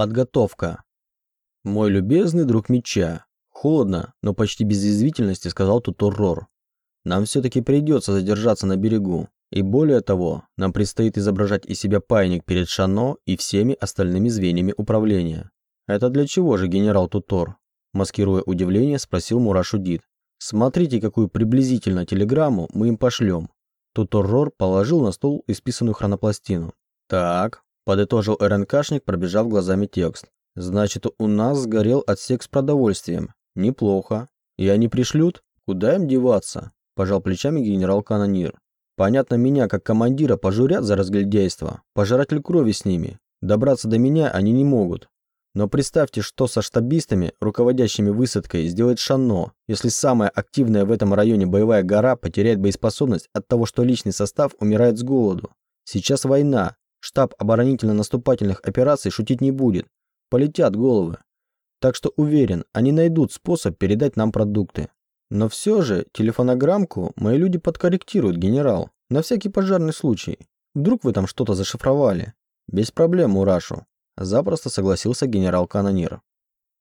Подготовка. Мой любезный друг меча. Холодно, но почти без язвительности сказал Туторрор. Нам все-таки придется задержаться на берегу. И более того, нам предстоит изображать из себя паник перед Шано и всеми остальными звеньями управления. Это для чего же, генерал Тутор? Маскируя удивление, спросил Мурашудит. Смотрите, какую приблизительно телеграмму мы им пошлем. Тутор положил на стол исписанную хронопластину. Так, подытожил РНКшник, пробежав глазами текст. Значит, у нас сгорел отсек с продовольствием. Неплохо. И они пришлют? Куда им деваться? Пожал плечами генерал Канонир. Понятно, меня как командира пожурят за разглядейство. Пожиратель крови с ними. Добраться до меня они не могут. Но представьте, что со штабистами, руководящими высадкой, сделает Шано, если самая активная в этом районе боевая гора потеряет боеспособность от того, что личный состав умирает с голоду. Сейчас война. Штаб оборонительно-наступательных операций шутить не будет. Полетят головы. Так что уверен, они найдут способ передать нам продукты. Но все же телефонограммку мои люди подкорректируют, генерал, на всякий пожарный случай. Вдруг вы там что-то зашифровали? Без проблем, Урашу. Запросто согласился генерал-канонир.